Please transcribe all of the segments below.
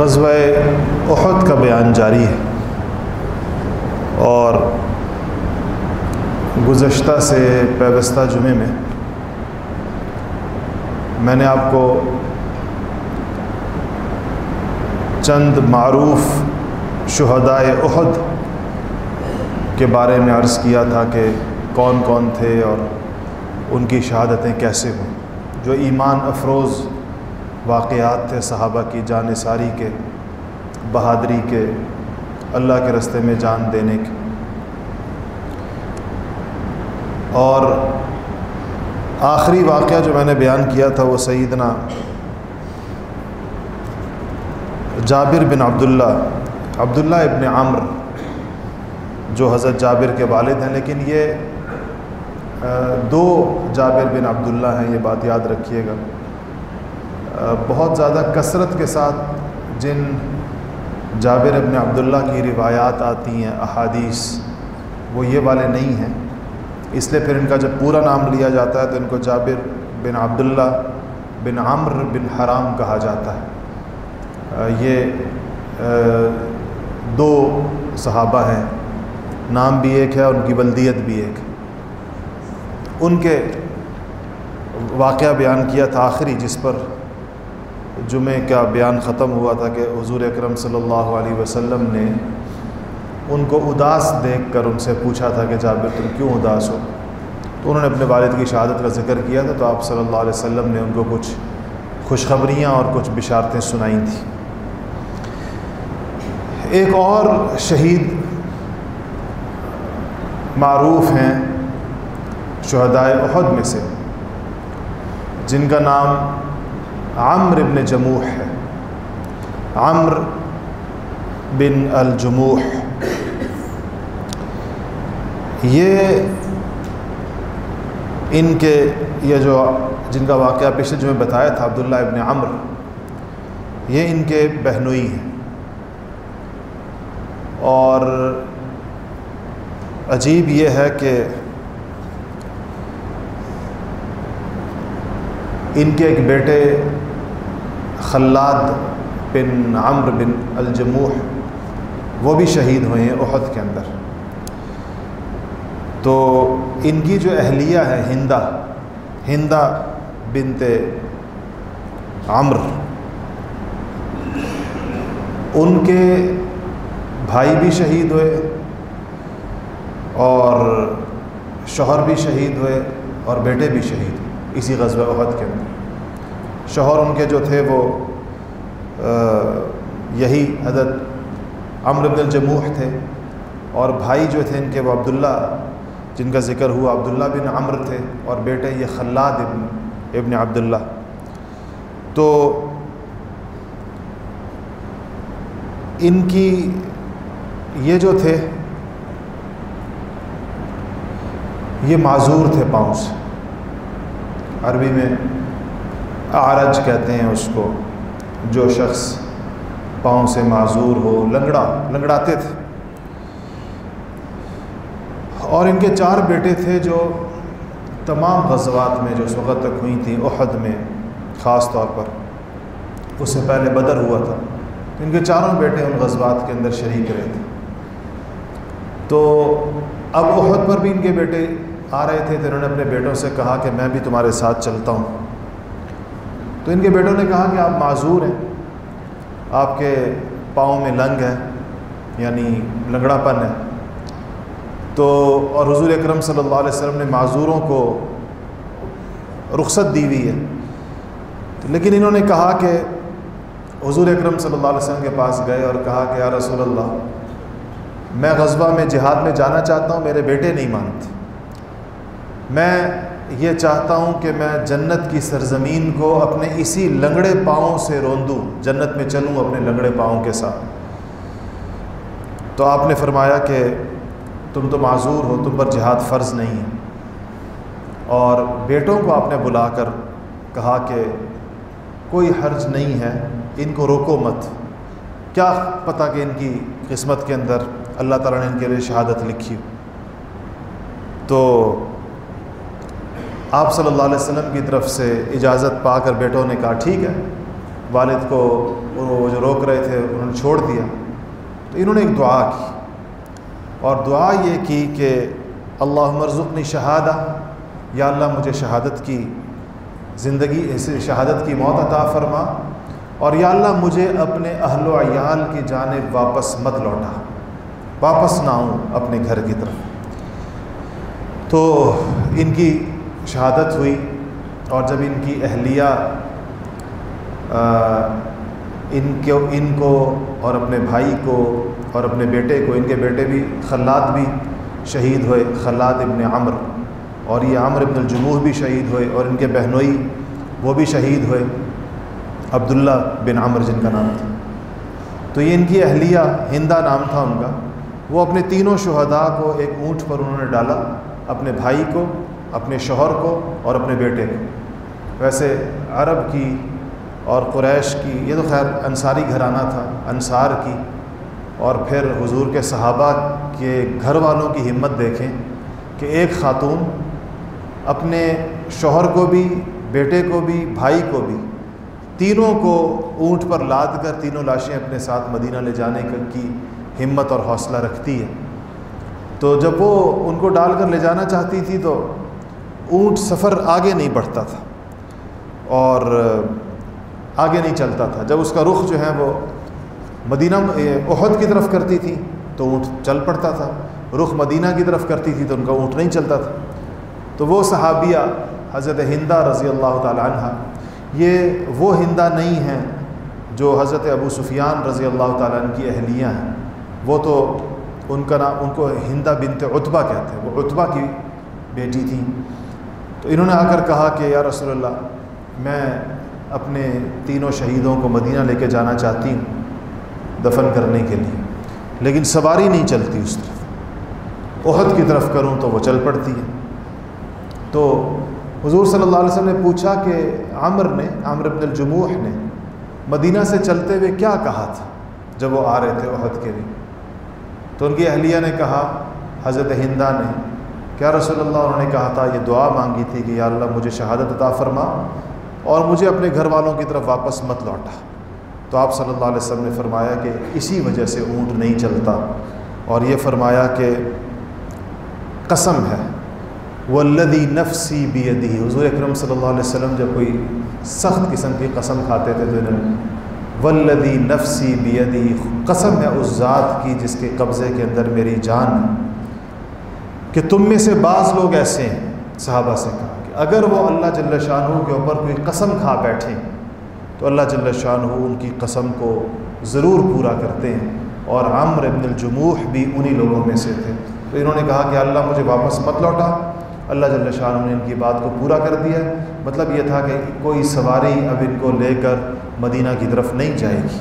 غزوہ احد کا بیان جاری ہے اور گزشتہ سے پیوستہ جمعے میں میں نے آپ کو چند معروف شہدائے احد کے بارے میں عرض کیا تھا کہ کون کون تھے اور ان کی شہادتیں کیسے ہوں، جو ایمان افروز واقعات تھے صحابہ کی جان ساری کے، بہادری کے، اللہ کے رستے میں جان دینے کے اور آخری واقعہ جو میں نے بیان کیا تھا وہ سیدنا جابر بن عبداللہ عبداللہ ابن عمر جو حضرت جابر کے والد ہیں۔ لیکن یہ دو جابر بن عبداللہ ہیں، یہ بات یاد رکھیے گا۔ بہت زیادہ کثرت کے ساتھ جن جابر ابن عبداللہ کی روایات آتی ہیں، احادیث، وہ یہ والے نہیں ہیں۔ اس لیے پھر ان کا جب پورا نام لیا جاتا ہے تو ان کو جابر بن عبداللہ بن عمر بن حرام کہا جاتا ہے۔ یہ دو صحابہ ہیں۔ نام بھی ایک ہے اور ان کی بلدیت بھی ایک۔ ان کے واقعہ بیان کیا تھا آخری، جس پر جمعہ کا بیان ختم ہوا تھا کہ حضور اکرم صلی اللہ علیہ وسلم نے ان کو اداس دیکھ کر ان سے پوچھا تھا کہ جابر تم کیوں اداس ہو؟ تو انہوں نے اپنے والد کی شہادت کا ذکر کیا تھا تو آپ صلی اللہ علیہ وسلم نے ان کو کچھ خوشخبریاں اور کچھ بشارتیں سنائی تھیں۔ ایک اور شہید معروف ہیں شہدائے احد میں سے، جن کا نام عمر بن جموح ہے۔ عمر بن الجموح۔ یہ ان کے یہ جو جن کا واقعہ پچھلے جو میں بتایا تھا، عبداللہ ابن عمر یہ ان کے بہنوئی ہیں۔ اور عجیب یہ ہے کہ ان کے ایک بیٹے خلاد بن عمر بن الجموح، وہ بھی شہید ہوئے ہیں احد کے اندر۔ تو ان کی جو اہلیہ ہے ہندا ہندا بنت عمر ان کے بھائی بھی شہید ہوئے اور شوہر بھی شہید ہوئے اور بیٹے بھی شہید ہوئے، اسی غزوہ احد کے اندر۔ شوہر ان کے جو تھے وہ یہی حضرت عمر بن الجموح تھے اور بھائی جو تھے ان کے وہ عبداللہ، جن کا ذکر ہوا عبداللہ بن عمر تھے اور بیٹے یہ خلاد ابن ابن عبداللہ۔ تو ان کی یہ جو تھے، یہ معذور تھے پاؤں سے۔ عربی میں آرج کہتے ہیں اس کو، جو شخص پاؤں سے معذور ہو، لنگڑا، لنگڑاتے تھے۔ اور ان کے چار بیٹے تھے جو تمام غزوات میں جو اس وقت تک ہوئی تھیں احد میں، خاص طور پر۔ اس سے پہلے بدر ہوا تھا۔ ان کے چاروں بیٹے ان غزوات کے اندر شریک رہے تھے۔ تو اب احد پر بھی ان کے بیٹے آ رہے تھے، تو انہوں نے اپنے بیٹوں سے کہا کہ میں بھی تمہارے ساتھ چلتا ہوں۔ تو ان کے بیٹوں نے کہا کہ آپ معذور ہیں، آپ کے پاؤں میں لنگ ہے یعنی لنگڑا پن ہے۔ تو اور حضور اکرم صلی اللہ علیہ وسلم نے معذوروں کو رخصت دی ہوئی ہے۔ لیکن انہوں نے کہا کہ حضور اکرم صلی اللہ علیہ وسلم کے پاس گئے اور کہا کہ یا رسول اللہ، میں غزبہ میں جہاد میں جانا چاہتا ہوں، میرے بیٹے نہیں مانتے۔ میں یہ چاہتا ہوں کہ میں جنت کی سرزمین کو اپنے اسی لنگڑے پاؤں سے روندوں، جنت میں چلوں اپنے لنگڑے پاؤں کے ساتھ۔ تو آپ نے فرمایا کہ تم تو معذور ہو، تم پر جہاد فرض نہیں ہے۔ اور بیٹوں کو آپ نے بلا کر کہا کہ کوئی حرج نہیں ہے، ان کو روکو مت۔ کیا پتہ کہ ان کی قسمت کے اندر اللہ تعالیٰ نے ان کے لیے شہادت لکھی تو آپ صلی اللہ علیہ وسلم کی طرف سے اجازت پا کر بیٹوں نے کہا، ٹھیک ہے۔ والد کو وہ جو روک رہے تھے، انہوں نے چھوڑ دیا۔ تو انہوں نے ایک دعا کی۔ اور دعا یہ کی کہ، اللہ مرزقنی شہادہ۔ یا اللہ مجھے شہادت کی زندگی، شہادت کی موت عطا فرما۔ اور یا اللہ مجھے اپنے اہل و عیال کی جانب واپس مت لوٹا۔ واپس نہ آؤں اپنے گھر کی طرف۔ تو ان کی شہادت ہوئی اور جب ان کی اہلیہ ان کو ان کو اور اپنے بھائی کو اور اپنے بیٹے کو، ان کے بیٹے بھی، خلاد بھی شہید ہوئے، خلاد ابن عمر اور یہ عمر ابن الجموح بھی شہید ہوئے اور ان کے بہنوئی وہ بھی شہید ہوئے، عبداللہ بن عمر جن کا نام تھا۔ تو یہ ان کی اہلیہ ہندا نام تھا ان کا۔ وہ اپنے تینوں شہداء کو ایک اونٹ پر انہوں نے ڈالا، اپنے بھائی کو اپنے شوہر کو اور اپنے بیٹے کو۔ ویسے عرب کی اور قریش کی، یہ تو خیر انصاری گھرانہ تھا، انصار کی۔ اور پھر حضور کے صحابہ کے گھر والوں کی ہمت دیکھیں کہ ایک خاتون اپنے شوہر کو بھی، بیٹے کو بھی، بھائی کو بھی تینوں کو اونٹ پر لاد کر تینوں لاشیں اپنے ساتھ مدینہ لے جانے کی ہمت اور حوصلہ رکھتی ہے۔ تو جب وہ ان کو ڈال کر لے جانا چاہتی تھی تو اونٹ سفر آگے نہیں بڑھتا تھا اور آگے نہیں چلتا تھا۔ جب اس کا رخ جو ہے وہ مدینہ احد کی طرف کرتی تھی تو اونٹ چل پڑتا تھا۔ رخ مدینہ کی طرف کرتی تھی تو ان کا اونٹ نہیں چلتا تھا۔ تو وہ صحابیہ حضرت ہندہ رضی اللہ تعالیٰ عنہ، یہ وہ ہندہ نہیں ہیں جو حضرت ابو سفیان رضی اللہ تعالیٰ عنہ کی اہلیہ ہیں۔ وہ تو ان کا نام، ان کو ہندہ بنت عتبہ کہتے ہیں۔ وہ عتبہ کی بیٹی تھیں۔ تو انہوں نے آ کر کہا کہ یا رسول اللہ، میں اپنے تینوں شہیدوں کو مدینہ لے کے جانا چاہتی ہوں دفن کرنے کے لیے، لیکن سواری نہیں چلتی اس طرف۔ عہد کی طرف کروں تو وہ چل پڑتی ہے۔ تو حضور صلی اللہ علیہ وسلم نے پوچھا کہ عامر نے، عامر ابن الجموح نے مدینہ سے چلتے ہوئے کیا کہا تھا جب وہ آ رہے تھے عہد کے لیے؟ تو ان کی اہلیہ نے کہا، حضرت ہندہ نے کیا رسول اللہ انہوں نے کہا تھا؟ یہ دعا مانگی تھی کہ یا اللہ مجھے شہادت عطا فرما اور مجھے اپنے گھر والوں کی طرف واپس مت لوٹا۔ تو آپ صلی اللہ علیہ وسلم نے فرمایا کہ اسی وجہ سے اونٹ نہیں چلتا اور یہ فرمایا کہ قسم ہے۔ ولدی نفسی بیدی حضور اکرم صلی اللہ علیہ وسلم جب کوئی سخت قسم کی قسم کھاتے تھے تو انہوں ولدی نفسی بیدی قسم ہے اس ذات کی جس کے قبضے کے اندر میری جان کہ تم میں سے بعض لوگ ایسے ہیں، صحابہ سے کہا کہ اگر وہ اللہ جل شاہ کے اوپر کوئی قسم کھا بیٹھیں تو اللہ جل شاہ ان کی قسم کو ضرور پورا کرتے ہیں اور عمر ابن الجموح بھی انہی لوگوں میں سے تھے۔ تو انہوں نے کہا کہ اللہ مجھے واپس مت لوٹا۔ اللہ جل شاہ نے ان کی بات کو پورا کر دیا۔ مطلب یہ تھا کہ کوئی سواری اب ان کو لے کر مدینہ کی طرف نہیں جائے گی۔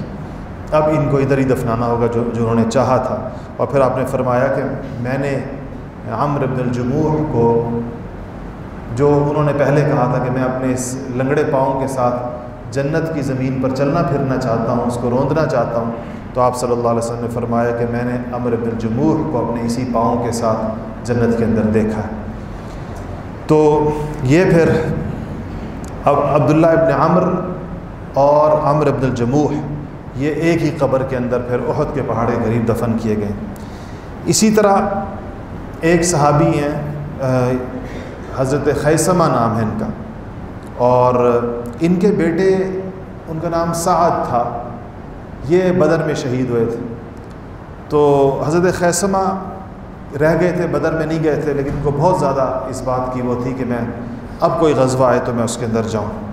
اب ان کو ادھر ہی دفنانا ہوگا جو جو انہوں نے چاہا تھا۔ اور پھر آپ نے فرمایا کہ میں نے عمر ابن الجموح کو جو انہوں نے پہلے کہا تھا کہ میں اپنے اس لنگڑے پاؤں کے ساتھ جنت کی زمین پر چلنا پھرنا چاہتا ہوں، اس کو روندنا چاہتا ہوں، تو آپ صلی اللہ علیہ وسلم نے فرمایا کہ میں نے امر ابن الجموح کو اپنے اسی پاؤں کے ساتھ جنت کے اندر دیکھا۔ تو یہ پھر اب عبداللہ ابن عمر اور عمر ابن الجموح یہ ایک ہی قبر کے اندر پھر احد کے پہاڑے قریب دفن کیے گئے۔ اسی طرح ایک صحابی ہیں حضرت خیسمہ نام ہے ان کا۔ اور ان کے بیٹے، ان کا نام سعد تھا۔ یہ بدر میں شہید ہوئے تھے۔ تو حضرت خیسمہ رہ گئے تھے، بدر میں نہیں گئے تھے، لیکن ان کو بہت زیادہ اس بات کی وہ تھی کہ میں اب کوئی غزوہ آئے تو میں اس کے اندر جاؤں۔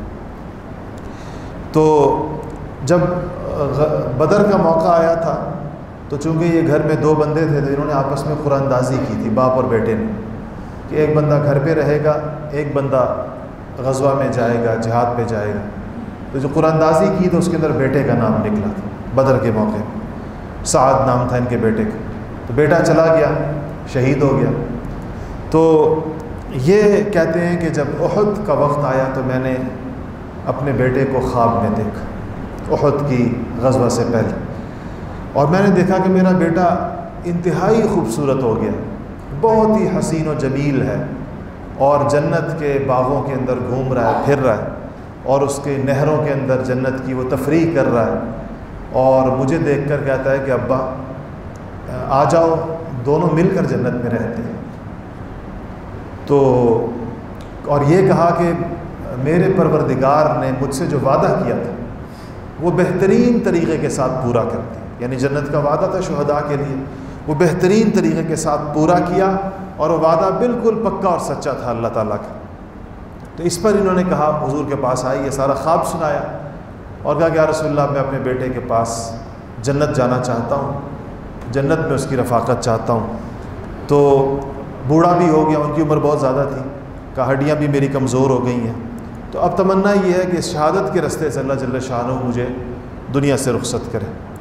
تو جب بدر کا موقع آیا تھا تو چونکہ یہ گھر میں دو بندے تھے تو انہوں نے آپس میں قرآندازی کی تھی باپ اور بیٹے نے کہ ایک بندہ گھر پہ رہے گا، ایک بندہ غزوہ میں جائے گا، جہاد پہ جائے گا۔ تو جو قرآندازی کی تو اس کے اندر بیٹے کا نام نکلا تھا، بدر کے موقع سعد نام تھا ان کے بیٹے کا۔ تو بیٹا چلا گیا، شہید ہو گیا۔ تو یہ کہتے ہیں کہ جب احد کا وقت آیا تو میں نے اپنے بیٹے کو خواب میں دیکھا، احد کی غزوہ سے پہلے۔ اور میں نے دیکھا کہ میرا بیٹا انتہائی خوبصورت ہو گیا، بہت ہی حسین و جمیل ہے اور جنت کے باغوں کے اندر گھوم رہا ہے، پھر رہا ہے اور اس کے نہروں کے اندر جنت کی وہ تفریح کر رہا ہے اور مجھے دیکھ کر کہتا ہے کہ ابا، آ جاؤ، دونوں مل کر جنت میں رہتے ہیں۔ تو اور یہ کہا کہ میرے پروردگار نے مجھ سے جو وعدہ کیا تھا، وہ بہترین طریقے کے ساتھ پورا کر دیا۔ یعنی جنت کا وعدہ تھا شہداء کے لیے۔ وہ بہترین طریقے کے ساتھ پورا کیا اور وہ وعدہ بالکل پکا اور سچا تھا اللہ تعالیٰ کا۔ تو اس پر انہوں نے کہا، حضور کے پاس آئی یہ سارا خواب سنایا اور کہا کہ یا رسول اللہ، میں اپنے بیٹے کے پاس جنت جانا چاہتا ہوں، جنت میں اس کی رفاقت چاہتا ہوں۔ تو بوڑھا بھی ہو گیا، ان کی عمر بہت زیادہ تھی کہ ہڈیاں بھی میری کمزور ہو گئی ہیں۔ تو اب تمنا یہ ہے کہ شہادت کے رستے سے اللہ جل شاہ مجھے دنیا سے رخصت کرے۔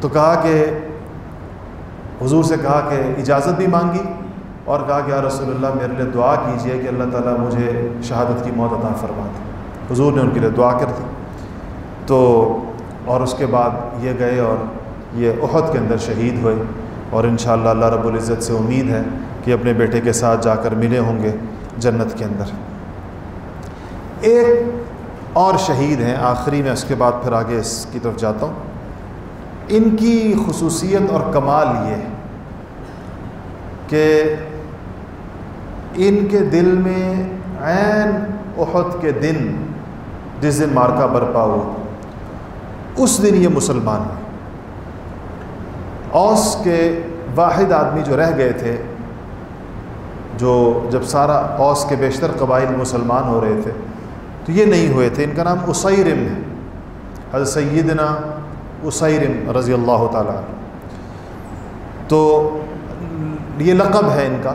تو کہا کہ حضور سے کہا کہ اجازت بھی مانگی اور کہا کہ یا رسول اللہ میرے لیے دعا کیجیے کہ اللہ تعالیٰ مجھے شہادت کی موت عطا فرما دے۔ حضور نے ان کے لیے دعا کر دی۔ تو اور اس کے بعد یہ گئے اور یہ احد کے اندر شہید ہوئے اور انشاءاللہ اللہ رب العزت سے امید ہے کہ اپنے بیٹے کے ساتھ جا کر ملے ہوں گے جنت کے اندر۔ ایک اور شہید ہیں، آخری میں اس کے بعد پھر آگے اس کی طرف جاتا ہوں۔ ان کی خصوصیت اور کمال یہ ہے کہ ان کے دل میں عین احد کے دن جس دن مارکا برپا ہوا اس دن یہ مسلمان ہوئے اوس کے واحد آدمی جو رہ گئے تھے، جو جب سارا اوس کے بیشتر قبائل مسلمان ہو رہے تھے، تو یہ نہیں ہوئے تھے۔ ان کا نام اسیرم ہے۔ حضرت سیدنا اسیرم رضی اللہ تعالیٰ تو یہ لقب ہے ان کا۔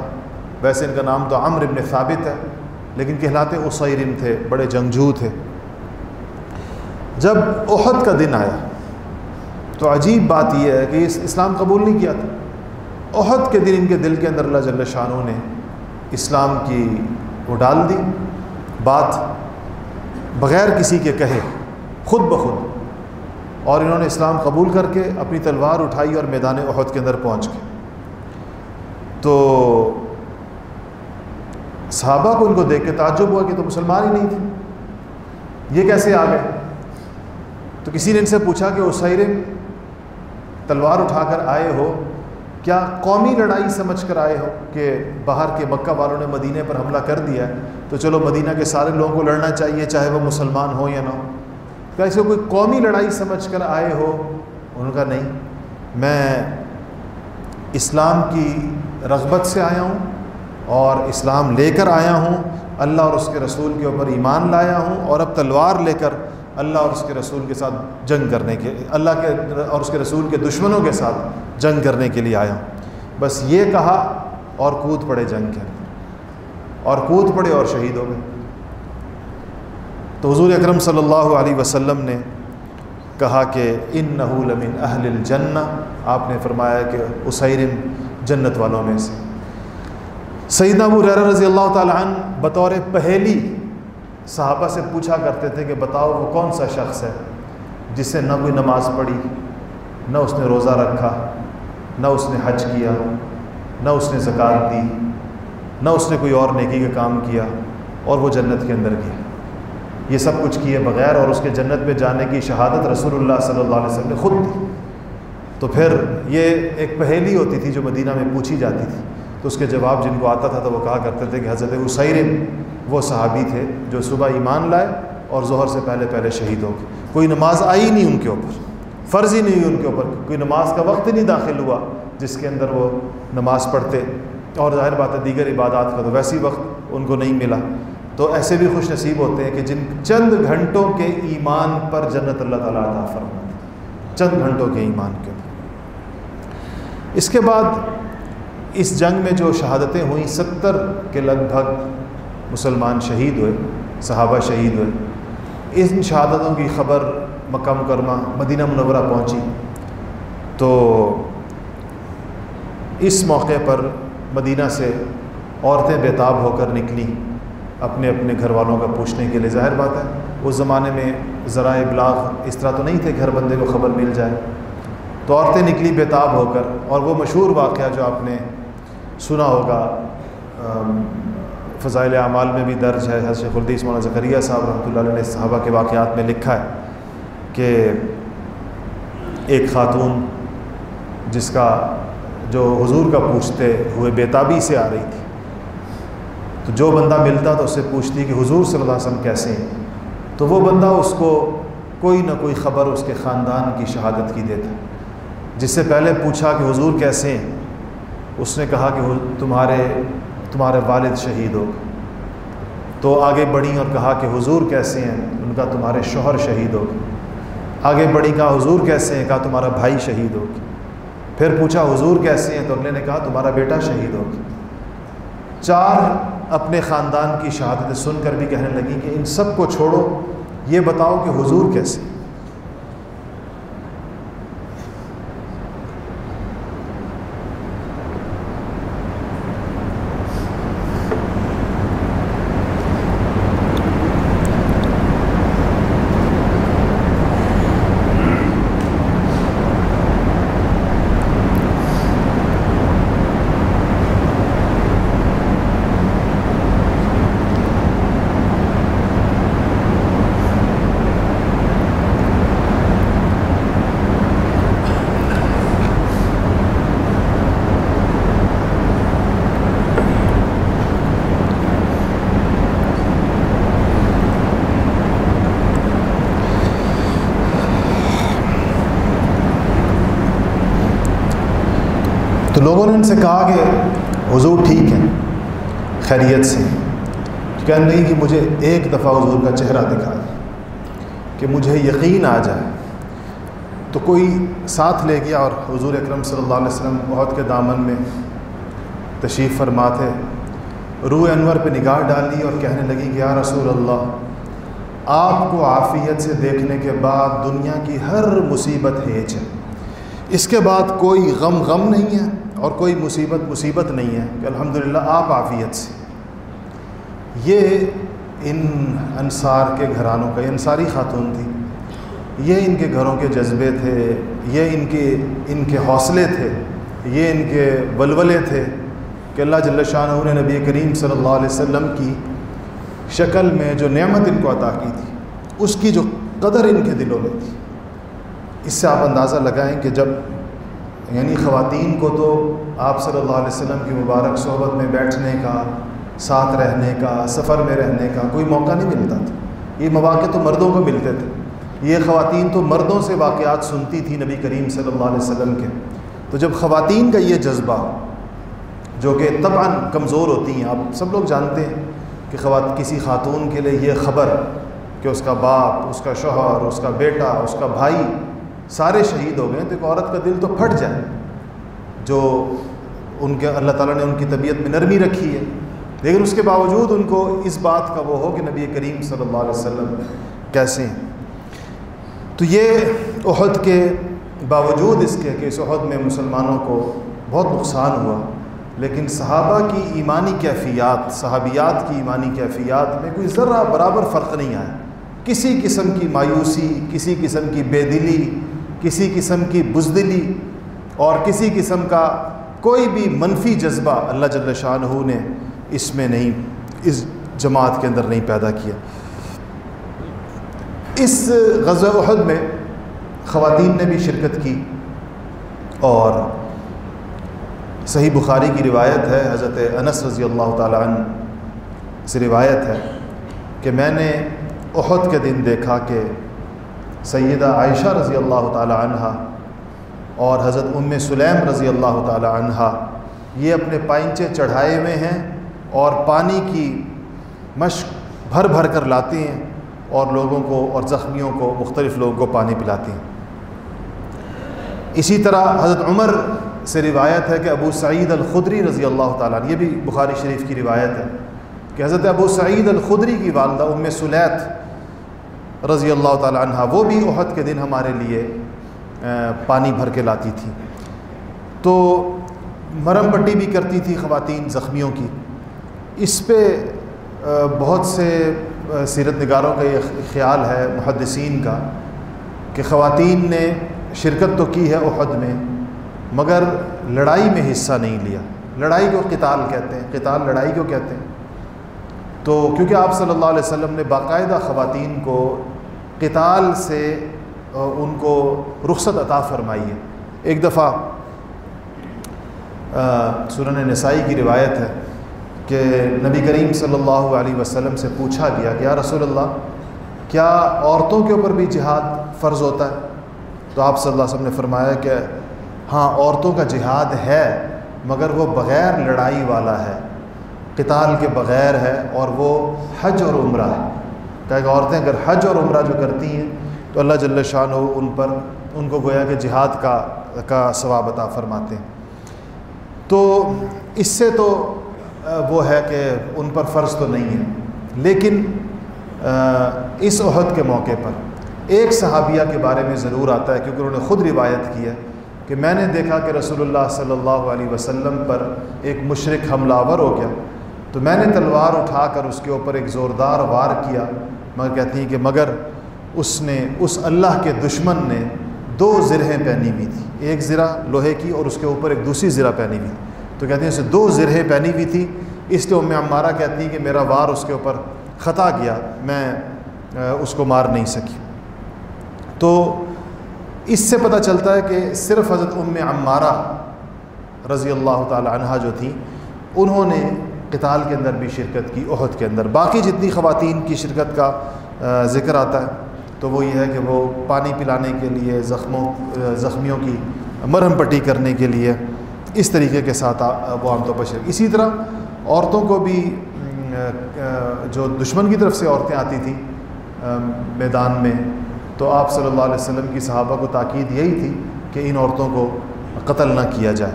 ویسے ان کا نام تو عمر ابن ثابت ہے، لیکن کہلاتے اسیرم تھے، بڑے جنگجو تھے۔ جب احد کا دن آیا، تو عجیب بات یہ ہے کہ اس اسلام قبول نہیں کیا تھا۔ احد کے دن ان کے دل کے اندر اللہ جل شاہ نے اسلام کی وہ ڈال دی۔ بات بغیر کسی کے کہے، خود بخود۔ اور انہوں نے اسلام قبول کر کے اپنی تلوار اٹھائی اور میدان احد کے اندر پہنچ گئے۔ تو صحابہ کو ان کو دیکھ کے تعجب ہوا کہ تو مسلمان ہی نہیں تھے۔ یہ کیسے آ گئے؟ تو کسی نے ان سے پوچھا کہ وہ تلوار اٹھا کر آئے ہو؟ کیا قومی لڑائی سمجھ کر آئے ہو کہ باہر کے مکہ والوں نے مدینہ پر حملہ کر دیا ہے؟ تو چلو مدینہ کے سارے لوگوں کو لڑنا چاہیے، چاہے وہ مسلمان ہو یا نہ ہو کیا اسے کوئی قومی لڑائی سمجھ کر آئے ہو؟ ان کا نہیں، میں اسلام کی رغبت سے آیا ہوں اور اسلام لے کر آیا ہوں، اللہ اور اس کے رسول کے اوپر ایمان لایا ہوں اور اب تلوار لے کر اللہ اور اس کے رسول کے ساتھ جنگ کرنے کے، اللہ کے اور اس کے رسول کے دشمنوں کے ساتھ جنگ کرنے کے لیے آیا ہوں۔ بس یہ کہا اور کود پڑے جنگ کے اور کود پڑے اور شہید ہو گئے۔ تو حضور اکرم صلی اللہ علیہ وسلم نے کہا کہ ان نحول امن اہل الجنہ، آپ نے فرمایا کہ اسیرم جنت والوں میں سے۔ سیدنا ابو ریرا رضی اللہ تعالیٰ عنہ بطور پہلی صحابہ سے پوچھا کرتے تھے کہ بتاؤ وہ کون سا شخص ہے جس سے نہ کوئی نماز پڑھی، نہ اس نے روزہ رکھا، نہ اس نے حج کیا، نہ اس نے زکوٰۃ دی، نہ اس نے کوئی اور نیکی کا کام کیا اور وہ جنت کے اندر گیا۔ یہ سب کچھ کیے بغیر اور اس کے جنت میں جانے کی شہادت رسول اللہ صلی اللہ علیہ وسلم نے خود دی۔ تو پھر یہ ایک پہیلی ہوتی تھی جو مدینہ میں پوچھی جاتی تھی۔ تو اس کے جواب جن کو آتا تھا تو وہ کہا کرتے تھے کہ حضرت حسیر وہ صحابی تھے جو صبح ایمان لائے اور ظہر سے پہلے پہلے شہید ہو گئے۔ کوئی نماز آئی نہیں ان کے اوپر، فرض ہی نہیں ہوئی ان کے اوپر۔ کوئی نماز کا وقت نہیں داخل ہوا جس کے اندر وہ نماز پڑھتے۔ اور ظاہر بات ہے دیگر عبادات کا تو ویسی وقت ان کو نہیں ملا۔ تو ایسے بھی خوش نصیب ہوتے ہیں کہ جن چند گھنٹوں کے ایمان پر جنت اللہ تعالیٰ عطا فرما چند گھنٹوں کے ایمان کے اوپر۔ اس کے بعد اس جنگ میں جو شہادتیں ہوئیں، ستر کے لگ بھگ مسلمان شہید ہوئے، صحابہ شہید ہوئے۔ ان شہادتوں کی خبر مکہ مکرمہ، مدینہ منورہ پہنچی۔ تو اس موقع پر مدینہ سے عورتیں بیتاب ہو کر نکلیں۔ اپنے اپنے گھر والوں کا پوچھنے کے لیے ظاہر بات ہے۔ اس زمانے میں ذرائع ابلاغ اس طرح تو نہیں تھے گھر بندے کو خبر مل جائے۔ تو عورتیں نکلی بیتاب ہو کر، اور وہ مشہور واقعہ جو آپ نے سنا ہوگا فضائل اعمال میں بھی درج ہے۔ حضرت الدیس مولانا ذکریہ صاحب رحمۃ اللہ علیہ نے صحابہ کے واقعات میں لکھا ہے کہ ایک خاتون جس کا، جو حضور کا پوچھتے ہوئے بیتابی سے آ رہی تھی تو جو بندہ ملتا تو اس سے پوچھتی کہ حضور صلی اللہ علیہ وسلم کیسے ہیں؟ تو وہ بندہ اس کو کوئی نہ کوئی خبر اس کے خاندان کی شہادت کی دیتا۔ جس سے پہلے پوچھا کہ حضور کیسے ہیں؟ اس نے کہا کہ تمہارے تمہارے والد شہید ہو۔ تو آگے بڑھی اور کہا کہ حضور کیسے ہیں؟ ان کا تمہارے شوہر شہید ہو۔ آگے بڑھی کہا حضور کیسے ہیں؟ کہا تمہارا بھائی شہید ہو۔ پھر پوچھا حضور کیسے ہیں؟ تو اگلے نے کہا تمہارا بیٹا شہید ہو۔ چار اپنے خاندان کی شہادتیں سن کر بھی کہنے لگی کہ ان سب کو چھوڑو، یہ بتاؤ کہ حضور کیسے لوگوں نے ان سے کہا کہ حضور ٹھیک ہے خیریت سے۔ کہنے لگی کہ مجھے ایک دفعہ حضور کا چہرہ دکھائے کہ مجھے یقین آ جائے۔ تو کوئی ساتھ لے گیا اور حضور اکرم صلی اللہ علیہ وسلم بہت کے دامن میں تشریف فرما تھے روح انور پہ نگاہ ڈالی اور کہنے لگی کہ یا رسول اللہ، آپ کو عافیت سے دیکھنے کے بعد دنیا کی ہر مصیبت ہیچ ہے۔ اس کے بعد کوئی غم غم نہیں ہے۔ اور کوئی مصیبت مصیبت نہیں ہے کہ الحمدللہ آپ عافیت سے۔ یہ ان انصار کے گھرانوں کا، یہ انصاری خاتون تھی۔ یہ ان کے گھروں کے جذبے تھے، یہ ان کے ان کے حوصلے تھے، یہ ان کے ولولے تھے کہ اللہ جل شاہ نے نبی کریم صلی اللہ علیہ وسلم کی شکل میں جو نعمت ان کو عطا کی تھی، اس کی جو قدر ان کے دلوں میں تھی۔ اس سے آپ اندازہ لگائیں کہ جب یعنی خواتین کو تو آپ صلی اللہ علیہ وسلم کی مبارک صحبت میں بیٹھنے کا، ساتھ رہنے کا، سفر میں رہنے کا کوئی موقع نہیں ملتا تھا۔ یہ مواقع تو مردوں کو ملتے تھے۔ یہ خواتین تو مردوں سے واقعات سنتی تھی نبی کریم صلی اللہ علیہ وسلم کے۔ تو جب خواتین کا یہ جذبہ، جو کہ طبعا کمزور ہوتی ہیں، آپ سب لوگ جانتے ہیں کہ خوات، کسی خاتون کے لیے یہ خبر کہ اس کا باپ، اس کا شوہر، اس کا بیٹا، اس کا بھائی سارے شہید ہو گئے تو ایک عورت کا دل تو پھٹ جائے جو ان کے اللہ تعالیٰ نے ان کی طبیعت میں نرمی رکھی ہے۔ لیکن اس کے باوجود ان کو اس بات کا وہ ہو کہ نبی کریم صلی اللہ علیہ وسلم کیسے ہیں۔ تو یہ عہد کے باوجود اس کے کہ اس عہد میں مسلمانوں کو بہت نقصان ہوا، لیکن صحابہ کی ایمانی کیفیات، صحابیات کی ایمانی کیفیات میں کوئی ذرہ برابر فرق نہیں آیا۔ کسی قسم کی مایوسی، کسی قسم کی بے دلی کسی قسم کی بزدلی اور کسی قسم کا کوئی بھی منفی جذبہ اللہ جل شاہ نے اس میں نہیں، اس جماعت کے اندر نہیں پیدا کیا۔ اس غزہ احد میں خواتین نے بھی شرکت کی اور صحیح بخاری کی روایت ہے، حضرت انس رضی اللہ تعالیٰ عنہ سے روایت ہے کہ میں نے احد کے دن دیکھا کہ سیدہ عائشہ رضی اللہ تعالی عنہ اور حضرت ام سلیم رضی اللہ تعالی عنہ یہ اپنے پائنچے چڑھائے ہوئے ہیں اور پانی کی مشق بھر بھر کر لاتے ہیں اور لوگوں کو اور زخمیوں کو، مختلف لوگوں کو پانی پلاتے ہیں۔ اسی طرح حضرت عمر سے روایت ہے کہ ابو سعید الخدری رضی اللہ تعالیٰ یہ بھی بخاری شریف کی روایت ہے کہ حضرت ابو سعید الخدری کی والدہ ام سلیت رضی اللہ تعالیٰ عنہ، وہ بھی عہد کے دن ہمارے لیے پانی بھر کے لاتی تھی۔ تو مرم پٹی بھی کرتی تھی خواتین زخمیوں کی۔ اس پہ بہت سے سیرت نگاروں کا یہ خیال ہے، محدثین کا، کہ خواتین نے شرکت تو کی ہے عہد میں، مگر لڑائی میں حصہ نہیں لیا۔ لڑائی کو قتال کہتے ہیں، قتال لڑائی کو کہتے ہیں۔ تو کیونکہ آپ صلی اللہ علیہ وسلم نے باقاعدہ خواتین کو قتال سے ان کو رخصت عطا فرمائی ہے ایک دفعہ سورن نسائی کی روایت ہے کہ نبی کریم صلی اللہ علیہ وسلم سے پوچھا گیا کہ، یا رسول اللہ، کیا عورتوں کے اوپر بھی جہاد فرض ہوتا ہے؟ تو آپ صلی اللہ علیہ وسلم نے فرمایا کہ ہاں عورتوں کا جہاد ہے، مگر وہ بغیر لڑائی والا ہے۔ قتال کے بغیر ہے اور وہ حج اور عمرہ ہے۔ کہ عورتیں اگر حج اور عمرہ جو کرتی ہیں تو اللہ جل شاہ ہو ان پر ان کو گویا کہ جہاد کا کا ثواب عطا فرماتے ہیں۔ تو اس سے تو وہ ہے کہ ان پر فرض تو نہیں ہے، لیکن اس عہد کے موقع پر ایک صحابیہ کے بارے میں ضرور آتا ہے کیونکہ انہوں نے خود روایت کی ہے کہ میں نے دیکھا کہ رسول اللہ صلی اللہ علیہ وسلم پر ایک مشرق حملہ آور ہو گیا۔ تو میں نے تلوار اٹھا کر اس کے اوپر ایک زوردار وار کیا۔ مگر کہتی ہیں کہ مگر اس نے، اس اللہ کے دشمن نے دو زرہیں پہنی ہوئی تھی۔ ایک زرہ لوہے کی اور اس کے اوپر ایک دوسری زرہ پہنی ہوئی۔ تو کہتے ہیں اسے دو زرہیں پہنی ہوئی تھی۔ اس لیے ام عمارہ کہتی ہیں کہ میرا وار اس کے اوپر خطا گیا، میں اس کو مار نہیں سکی۔ تو اس سے پتہ چلتا ہے کہ صرف حضرت ام عمارہ رضی اللہ تعالی عنہ جو تھیں انہوں نے قتال کے اندر بھی شرکت کی عہد کے اندر۔ باقی جتنی خواتین کی شرکت کا ذکر آتا ہے، تو وہ یہ ہے کہ وہ پانی پلانے کے لیے، زخموں زخمیوں کی مرہم پٹی کرنے کے لیے اس طریقے کے ساتھ وہ عام طور پر شرک اسی طرح عورتوں کو بھی جو دشمن کی طرف سے عورتیں آتی تھیں میدان میں، تو آپ صلی اللہ علیہ وسلم کی صحابہ کو تاکید یہی تھی کہ ان عورتوں کو قتل نہ کیا جائے۔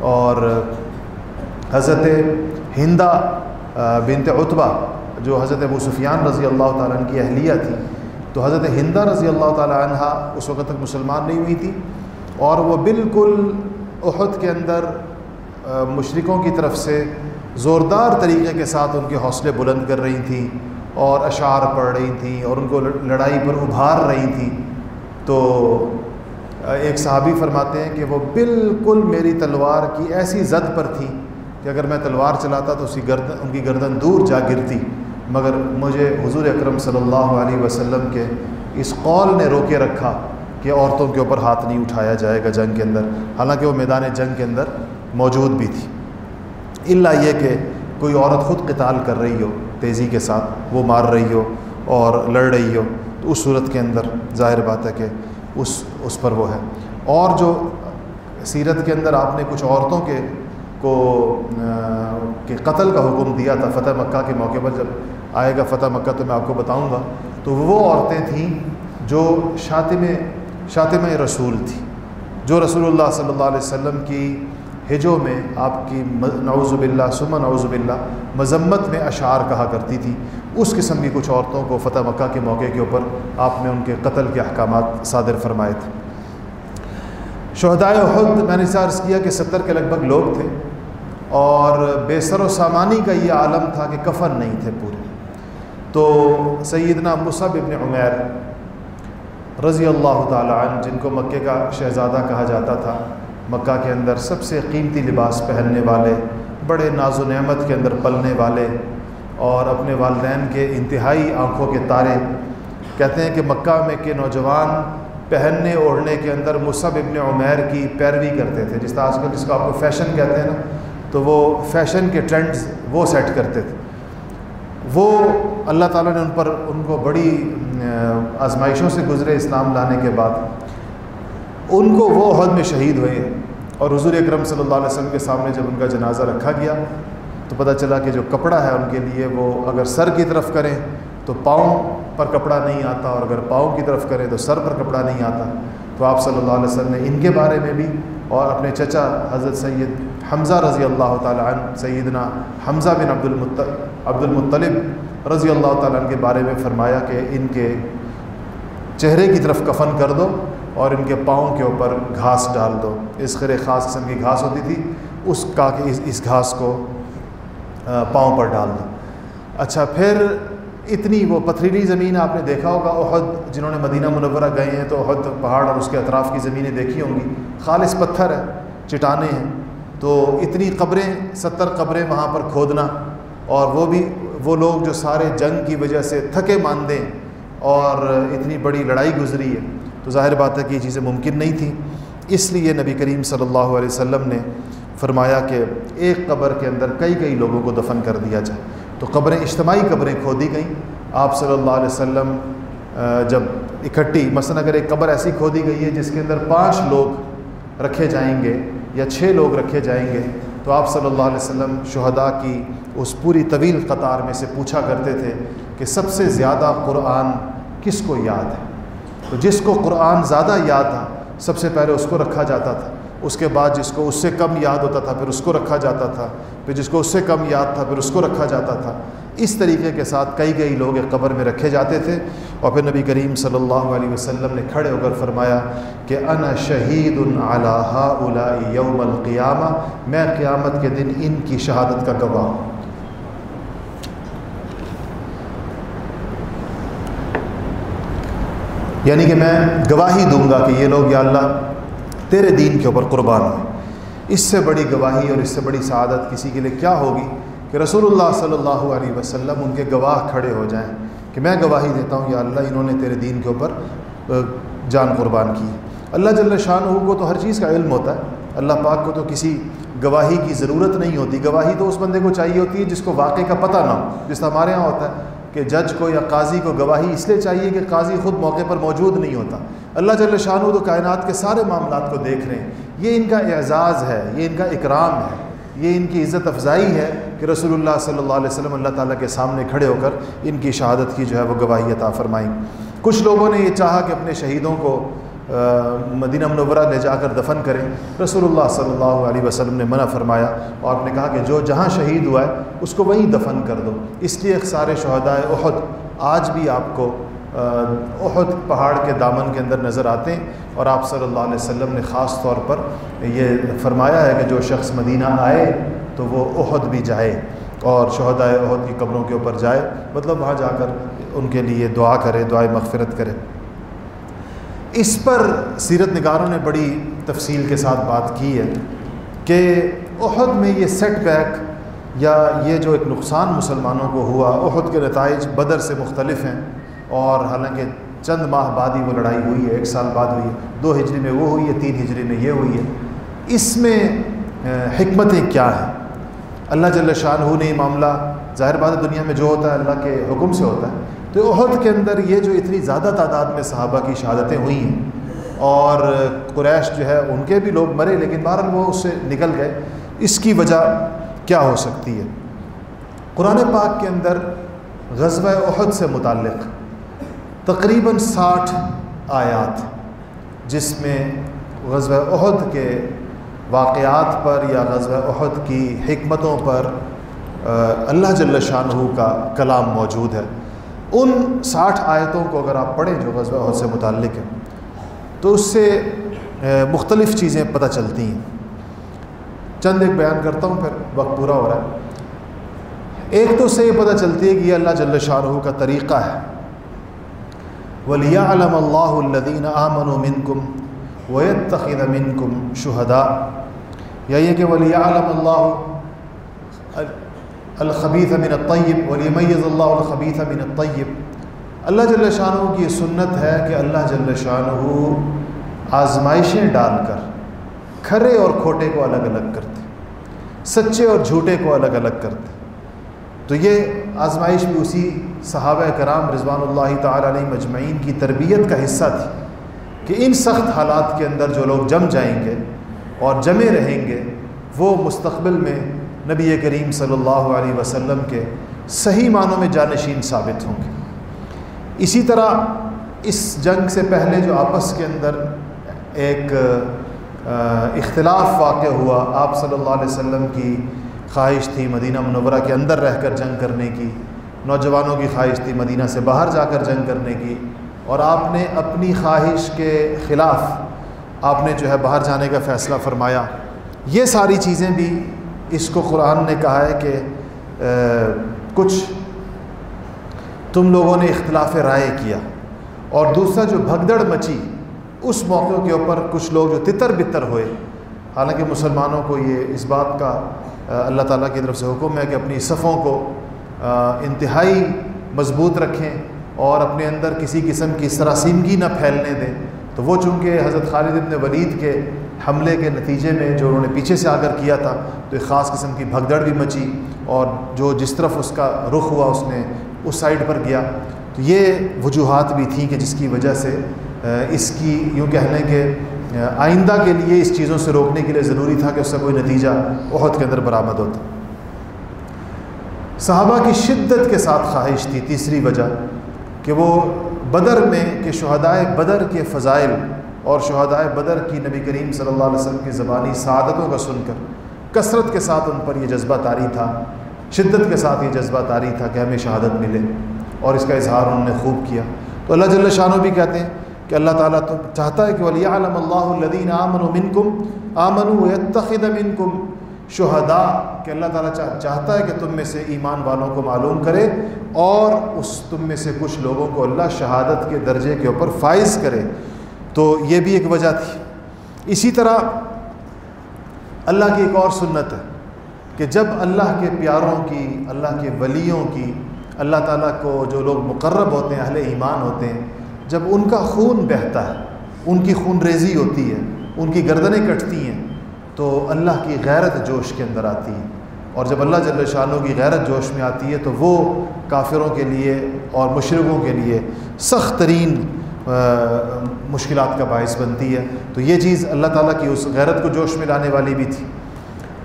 اور حضرت ہندا بنت اتبا جو حضرت ابو سفیان رضی اللہ تعالیٰ عنہ کی اہلیہ تھی، تو حضرت ہندا رضی اللہ تعالیٰ عنہ اس وقت تک مسلمان نہیں ہوئی تھی اور وہ بالکل احد کے اندر مشرقوں کی طرف سے زوردار طریقے کے ساتھ ان کے حوصلے بلند کر رہی تھیں اور اشعار پڑھ رہی تھیں اور ان کو لڑائی پر ابھار رہی تھیں تو ایک صحابی فرماتے ہیں کہ وہ بالکل میری تلوار کی ایسی زد پر تھی کہ اگر میں تلوار چلاتا تو اسی گردن ان کی گردن دور جا گرتی۔ مگر مجھے حضور اکرم صلی اللہ علیہ وسلم کے اس قول نے روکے رکھا کہ عورتوں کے اوپر ہاتھ نہیں اٹھایا جائے گا جنگ کے اندر۔ حالانکہ وہ میدان جنگ کے اندر موجود بھی تھی۔ اللہ یہ کہ کوئی عورت خود قتال کر رہی ہو تیزی کے ساتھ، وہ مار رہی ہو اور لڑ رہی ہو، تو اس صورت کے اندر ظاہر بات ہے کہ اس اس پر وہ ہے۔ اور جو سیرت کے اندر آپ نے کچھ عورتوں کے کو کہ قتل کا حکم دیا تھا فتح مکہ کے موقع پر، جب آئے گا فتح مکہ تو میں آپ کو بتاؤں گا۔ تو وہ عورتیں تھیں جو شاطم شاطم رسول تھی، جو رسول اللہ صلی اللہ علیہ وسلم کی ہجوں میں آپ کی نعوذ باللہ سما نعوذ باللہ مذمت میں اشعار کہا کرتی تھی۔ اس قسم کی کچھ عورتوں کو فتح مکہ کے موقع کے اوپر آپ نے ان کے قتل کے احکامات صادر فرمائے تھے۔ شہدائے خود میں نے عرض کیا کہ ستر کے لگ بھگ لوگ تھے۔ اور بے سر و سامانی کا یہ عالم تھا کہ کفن نہیں تھے پورے۔ تو سیدنا مصعب ابن عمیر رضی اللہ تعالیٰ عنہ، جن کو مکے کا شہزادہ کہا جاتا تھا، مکہ کے اندر سب سے قیمتی لباس پہننے والے، بڑے ناز و نعمت کے اندر پلنے والے اور اپنے والدین کے انتہائی آنکھوں کے تارے۔ کہتے ہیں کہ مکہ میں کے نوجوان پہننے اوڑھنے کے اندر مصعب ابن عمیر کی پیروی کرتے تھے، جس طرح آج کل جس کو آپ کو فیشن کہتے ہیں نا تو وہ فیشن کے ٹرینڈز وہ سیٹ کرتے تھے۔ وہ اللہ تعالیٰ نے ان پر ان کو بڑی آزمائشوں سے گزرے اسلام لانے کے بعد۔ ان کو وہ عہد میں شہید ہوئے اور حضور اکرم صلی اللہ علیہ وسلم کے سامنے جب ان کا جنازہ رکھا گیا تو پتہ چلا کہ جو کپڑا ہے ان کے لیے وہ اگر سر کی طرف کریں تو پاؤں پر کپڑا نہیں آتا اور اگر پاؤں کی طرف کریں تو سر پر کپڑا نہیں آتا۔ تو آپ صلی اللہ علیہ وسلم نے ان کے بارے میں بھی اور اپنے چچا حضرت سید حمزہ رضی اللہ تعالیٰ عنہ، سیدنا حمزہ بن عبد المط عبد المطلب رضی اللہ تعالیٰ عنہ کے بارے میں فرمایا کہ ان کے چہرے کی طرف کفن کر دو اور ان کے پاؤں کے اوپر گھاس ڈال دو۔ اس خرے خاص قسم کی گھاس ہوتی تھی، اس کا کہ اس اس گھاس کو پاؤں پر ڈال دو۔ اچھا پھر اتنی وہ پتھریلی زمین آپ نے دیکھا ہوگا عہد جنہوں نے مدینہ منورہ گئے ہیں تو عہد پہاڑ اور اس کے اطراف کی زمینیں دیکھی ہوں گی۔ خالص پتھر ہے، چٹانیں ہیں۔ تو اتنی قبریں، ستر قبریں وہاں پر کھودنا اور وہ بھی، وہ لوگ جو سارے جنگ کی وجہ سے تھکے ماندیں اور اتنی بڑی لڑائی گزری ہے۔ تو ظاہر بات ہے کہ یہ چیزیں ممکن نہیں تھیں۔ اس لیے نبی کریم صلی اللہ علیہ وسلم نے فرمایا کہ ایک قبر کے اندر کئی کئی لوگوں کو دفن کر دیا جائے۔ تو قبریں، اجتماعی قبریں کھودی گئیں۔ آپ صلی اللہ علیہ وسلم جب اکٹھی، مثلا اگر ایک قبر ایسی کھودی گئی ہے جس کے اندر پانچ لوگ رکھے جائیں گے یا چھ لوگ رکھے جائیں گے، تو آپ صلی اللہ علیہ وسلم شہداء کی اس پوری طویل قطار میں سے پوچھا کرتے تھے کہ سب سے زیادہ قرآن کس کو یاد ہے؟ تو جس کو قرآن زیادہ یاد تھا، سب سے پہلے اس کو رکھا جاتا تھا۔ اس کے بعد جس کو اس سے کم یاد ہوتا تھا، پھر اس کو رکھا جاتا تھا۔ پھر جس کو اس سے کم یاد تھا، پھر اس کو رکھا جاتا تھا۔ اس طریقے کے ساتھ کئی کئی لوگ ایک قبر میں رکھے جاتے تھے۔ اور پھر نبی کریم صلی اللہ علیہ وسلم نے کھڑے ہو کر فرمایا کہ انا شہید الا یوم القیامہ، میں قیامت کے دن ان کی شہادت کا گواہ ہوں۔ یعنی کہ میں گواہی دوں گا کہ یہ لوگ یا اللہ تیرے دین کے اوپر قربان ہوئے۔ اس سے بڑی گواہی اور اس سے بڑی سعادت کسی کے لیے کیا ہوگی کہ رسول اللہ صلی اللہ علیہ وسلم ان کے گواہ کھڑے ہو جائیں؟ کہ میں گواہی دیتا ہوں، یا اللہ، انہوں نے تیرے دین کے اوپر جان قربان کی۔ اللہ جل شاہ کو تو ہر چیز کا علم ہوتا ہے۔ اللہ پاک کو تو کسی گواہی کی ضرورت نہیں ہوتی۔ گواہی تو اس بندے کو چاہیے ہوتی ہے جس کو واقعے کا پتہ نہ ہو، جس طرح ہمارے یہاں ہوتا ہے کہ جج کو یا قاضی کو گواہی اس لیے چاہیے کہ قاضی خود موقع پر موجود نہیں ہوتا۔ اللہ جل شاہ تو کائنات کے سارے معاملات کو دیکھ رہے ہیں۔ یہ ان کا اعزاز ہے، یہ ان کا اکرام ہے، یہ ان کی عزت افزائی ہے۔ کہ رسول اللہ صلی اللہ علیہ وسلم اللہ تعالیٰ کے سامنے کھڑے ہو کر ان کی شہادت کی جو ہے وہ گواہی عطا فرمائیں۔ کچھ لوگوں نے یہ چاہا کہ اپنے شہیدوں کو مدینہ منورہ لے جا کر دفن کریں۔ رسول اللہ صلی اللہ علیہ وسلم نے منع فرمایا اور آپ نے کہا کہ جو جہاں شہید ہوا ہے، اس کو وہیں دفن کر دو۔ اس لیے سارے شہدائے احد آج بھی آپ کو احد پہاڑ کے دامن کے اندر نظر آتے ہیں۔ اور آپ صلی اللہ علیہ وسلم نے خاص طور پر یہ فرمایا ہے کہ جو شخص مدینہ آئے تو وہ احد بھی جائے اور شہدائے عہد کی قبروں کے اوپر جائے۔ مطلب وہاں جا کر ان کے لیے دعا کرے، دعائے مغفرت کرے۔ اس پر سیرت نگاروں نے بڑی تفصیل کے ساتھ بات کی ہے کہ عہد میں یہ سیٹ بیک یا یہ جو ایک نقصان مسلمانوں کو ہوا، عہد کے نتائج بدر سے مختلف ہیں اور حالانکہ چند ماہ بعد ہی وہ لڑائی ہوئی ہے، ایک سال بعد ہوئی ہے۔ دو ہجری میں وہ ہوئی ہے، تین ہجری میں یہ ہوئی ہے۔ اس میں حکمتیں کیا ہیں؟ اللہ جل شاہ نے یہ معاملہ ظاہر بات دنیا میں جو ہوتا ہے اللہ کے حکم سے ہوتا ہے، تو عہد کے اندر یہ جو اتنی زیادہ تعداد میں صحابہ کی شہادتیں ہوئی ہیں، اور قریش جو ہے ان کے بھی لوگ مرے، لیکن بہرحال وہ اس سے نکل گئے۔ اس کی وجہ کیا ہو سکتی ہے؟ قرآن پاک کے اندر غزوہ عہد سے متعلق تقریباً ساٹھ آیات، جس میں غزوہ عہد کے واقعات پر یا غزوہ عہد کی حکمتوں پر اللہ جل شاہ کا کلام موجود ہے۔ ان ساٹھ آیتوں کو اگر آپ پڑھیں جو غزوہ عہد سے متعلق ہیں، تو اس سے مختلف چیزیں پتہ چلتی ہیں۔ چند ایک بیان کرتا ہوں، پھر وقت پورا ہو رہا ہے۔ ایک تو اس سے یہ پتہ چلتی ہے کہ یہ اللہ جل شاہ کا طریقہ ہے۔ ولی علم اللہ الدین آمن و من کم ویت تقید من کم شہدا یا یہ کہ ولی علم اللہ الخبیث من الطیب ولیمیز اللہ الخبیث من الطیب اللہ جل شاہ کی یہ سنت ہے کہ اللہ جل شاہ آزمائشیں ڈال کر کھرے اور کھوٹے کو الگ الگ کرتے، سچے اور جھوٹے کو الگ الگ کرتے۔ تو یہ آزمائش بھی اسی صحابہ کرام رضوان اللہ تعالیٰ علیہ مجمعین کی تربیت کا حصہ تھی۔ کہ ان سخت حالات کے اندر جو لوگ جم جائیں گے اور جمے رہیں گے، وہ مستقبل میں نبی کریم صلی اللہ علیہ وسلم کے صحیح معنوں میں جانشین ثابت ہوں گے۔ اسی طرح اس جنگ سے پہلے جو آپس کے اندر ایک اختلاف واقع ہوا، آپ صلی اللہ علیہ وسلم کی خواہش تھی مدینہ منورہ کے اندر رہ کر جنگ کرنے کی، نوجوانوں کی خواہش تھی مدینہ سے باہر جا کر جنگ کرنے کی۔ اور آپ نے اپنی خواہش کے خلاف آپ نے جو ہے باہر جانے کا فیصلہ فرمایا۔ یہ ساری چیزیں بھی اس کو قرآن نے کہا ہے کہ کچھ تم لوگوں نے اختلاف رائے کیا اور دوسرا جو بھگدڑ مچی، اس موقع کے اوپر کچھ لوگ جو تتر بتر ہوئے۔ حالانکہ مسلمانوں کو یہ اس بات کا اللہ تعالیٰ کی طرف سے حکم ہے کہ اپنی صفوں کو انتہائی مضبوط رکھیں۔ اور اپنے اندر کسی قسم کی سراسیمگی نہ پھیلنے دیں۔ تو وہ چونکہ حضرت خالد ابن ولید کے حملے کے نتیجے میں جو انہوں نے پیچھے سے آ کر کیا تھا، تو ایک خاص قسم کی بھگدڑ بھی مچی اور جو جس طرف اس کا رخ ہوا اس نے اس سائڈ پر گیا۔ تو یہ وجوہات بھی تھیں کہ جس کی وجہ سے اس کی یوں کہہ لیں کہ آئندہ کے لیے اس چیزوں سے روکنے کے لیے ضروری تھا کہ اس کا کوئی نتیجہ عہد کے اندر برآمد ہوتا۔ صحابہ کی شدت کے ساتھ خواہش تھی، تیسری وجہ کہ وہ بدر میں کہ شہدائے بدر کے فضائل اور شہدائے بدر کی نبی کریم صلی اللہ علیہ وسلم کی زبانی سعادتوں کا سن کر، کثرت کے ساتھ ان پر یہ جذبہ طاری تھا، شدت کے ساتھ یہ جذبہ طاری تھا کہ ہمیں شہادت ملے اور اس کا اظہار انہوں نے خوب کیا۔ تو اللہ جل شاہ بھی کہتے ہیں کہ اللہ تعالیٰ تو چاہتا ہے کہ ولی عالم اللہ الدین آمن و من کم آمن و من کم شہدا کہ اللہ تعالیٰ چاہتا ہے کہ تم میں سے ایمان والوں کو معلوم کرے اور اس تم میں سے کچھ لوگوں کو اللہ شہادت کے درجے کے اوپر فائز کرے۔ تو یہ بھی ایک وجہ تھی۔ اسی طرح اللہ کی ایک اور سنت ہے کہ جب اللہ کے پیاروں کی، اللہ کے ولیوں کی، اللہ تعالیٰ کو جو لوگ مقرب ہوتے ہیں، اہل ایمان ہوتے ہیں، جب ان کا خون بہتا ہے، ان کی خون ریزی ہوتی ہے، ان کی گردنیں کٹتی ہیں تو اللہ کی غیرت جوش کے اندر آتی ہے۔ اور جب اللہ جل شاہوں کی غیرت جوش میں آتی ہے تو وہ کافروں کے لیے اور مشرقوں کے لیے سخت ترین مشکلات کا باعث بنتی ہے۔ تو یہ چیز اللہ تعالیٰ کی اس غیرت کو جوش میں لانے والی بھی تھی۔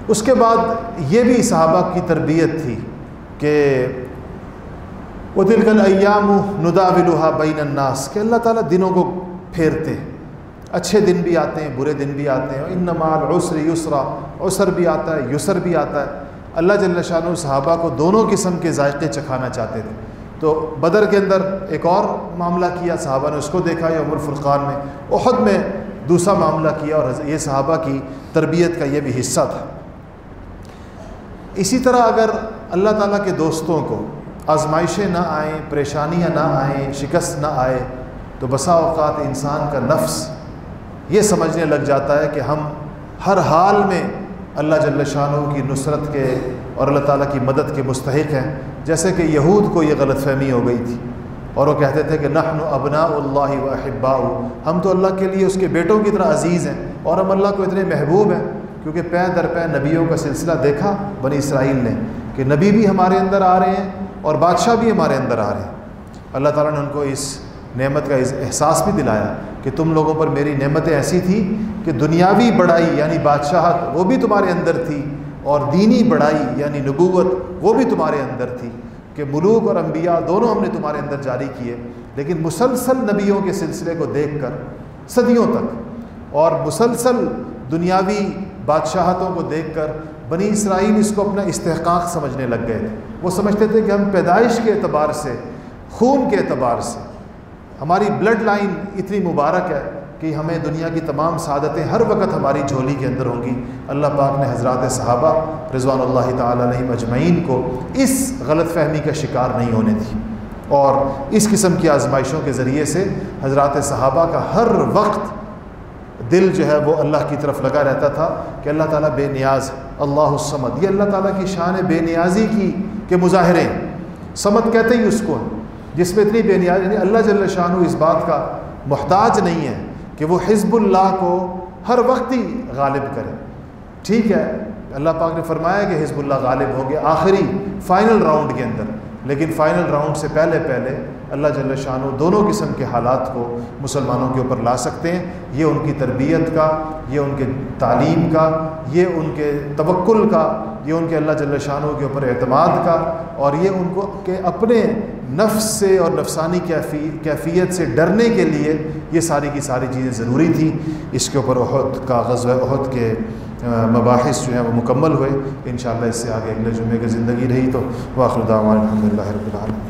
اس کے بعد یہ بھی صحابہ کی تربیت تھی کہ وہ دل ایام ندا ولوحا بین الناس، کہ اللہ تعالیٰ دنوں کو پھیرتے ہیں۔ اچھے دن بھی آتے ہیں، برے دن بھی آتے ہیں۔ ان نمال عسر یسرا، عسر بھی آتا ہے، یسر بھی آتا ہے۔ اللہ جل شاہ صحابہ کو دونوں قسم کے ذائقے چکھانا چاہتے تھے۔ تو بدر کے اندر ایک اور معاملہ کیا، صحابہ نے اس کو دیکھا یا عمر فرقان میں احد میں دوسرا معاملہ کیا اور یہ صحابہ کی تربیت کا یہ بھی حصہ تھا۔ اسی طرح اگر اللہ تعالیٰ کے دوستوں کو آزمائشیں نہ آئیں، پریشانیاں نہ آئیں، شکست نہ آئے، تو بسا اوقات انسان کا نفس یہ سمجھنے لگ جاتا ہے کہ ہم ہر حال میں اللہ جل شاہ کی نصرت کے اور اللہ تعالیٰ کی مدد کے مستحق ہیں۔ جیسے کہ یہود کو یہ غلط فہمی ہو گئی تھی اور وہ کہتے تھے کہ نحن ابنا اللہ و احبا ہم تو اللہ کے لیے اس کے بیٹوں کی طرح عزیز ہیں اور ہم اللہ کو اتنے محبوب ہیں۔ کیونکہ پے در پے نبیوں کا سلسلہ دیکھا بنی اسرائیل نے کہ نبی بھی ہمارے اندر آ رہے ہیں اور بادشاہ بھی ہمارے اندر آ رہے ہیں۔ اللہ تعالیٰ نے ان کو اس نعمت کا احساس بھی دلایا کہ تم لوگوں پر میری نعمتیں ایسی تھیں کہ دنیاوی بڑائی یعنی بادشاہت وہ بھی تمہارے اندر تھی اور دینی بڑائی یعنی نبوت وہ بھی تمہارے اندر تھی کہ ملوک اور انبیاء دونوں ہم نے تمہارے اندر جاری کیے، لیکن مسلسل نبیوں کے سلسلے کو دیکھ کر صدیوں تک اور مسلسل دنیاوی بادشاہتوں کو دیکھ کر بنی اسرائیل اس کو اپنا استحقاق سمجھنے لگ گئے تھے۔ وہ سمجھتے تھے کہ ہم پیدائش کے اعتبار سے، خون کے اعتبار سے ہماری بلڈ لائن اتنی مبارک ہے کہ ہمیں دنیا کی تمام سعادتیں ہر وقت ہماری جھولی کے اندر ہوں گی۔ اللہ پاک نے حضرات صحابہ رضوان اللہ تعالیٰ علیہ مجمعین کو اس غلط فہمی کا شکار نہیں ہونے دی۔ اور اس قسم کی آزمائشوں کے ذریعے سے حضرات صحابہ کا ہر وقت دل جو ہے وہ اللہ کی طرف لگا رہتا تھا کہ اللہ تعالیٰ بے نیاز اللہ السمد یہ اللہ تعالیٰ کی شان بے نیازی کی کے مظاہرے۔ سمت کہتے ہی اس کو۔ جس میں اتنی بے نیاز یعنی اللہ جل شاہ اس بات کا محتاج نہیں ہے کہ وہ حزب اللہ کو ہر وقت ہی غالب کرے۔ ٹھیک ہے، اللہ پاک نے فرمایا کہ حزب اللہ غالب ہو گیا آخری فائنل راؤنڈ کے اندر۔ لیکن فائنل راؤنڈ سے پہلے پہلے اللہ جل شاہ دونوں قسم کے حالات کو مسلمانوں کے اوپر لا سکتے ہیں۔ یہ ان کی تربیت کا، یہ ان کے تعلیم کا، یہ ان کے توکل کا، یہ ان کے اللہ جل شاہ کے اوپر اعتماد کا اور یہ ان کو کہ اپنے نفس سے اور نفسانی کیفیت سے ڈرنے کے لیے یہ ساری کی ساری چیزیں ضروری تھیں۔ اس کے اوپر عہد کا غزوہ عہد کے مباحث جو ہیں وہ مکمل ہوئے۔ انشاءاللہ اس سے آگے اگلے جمعے کی زندگی رہی تو واخر دعوان الحمد اللہ رب العالمین۔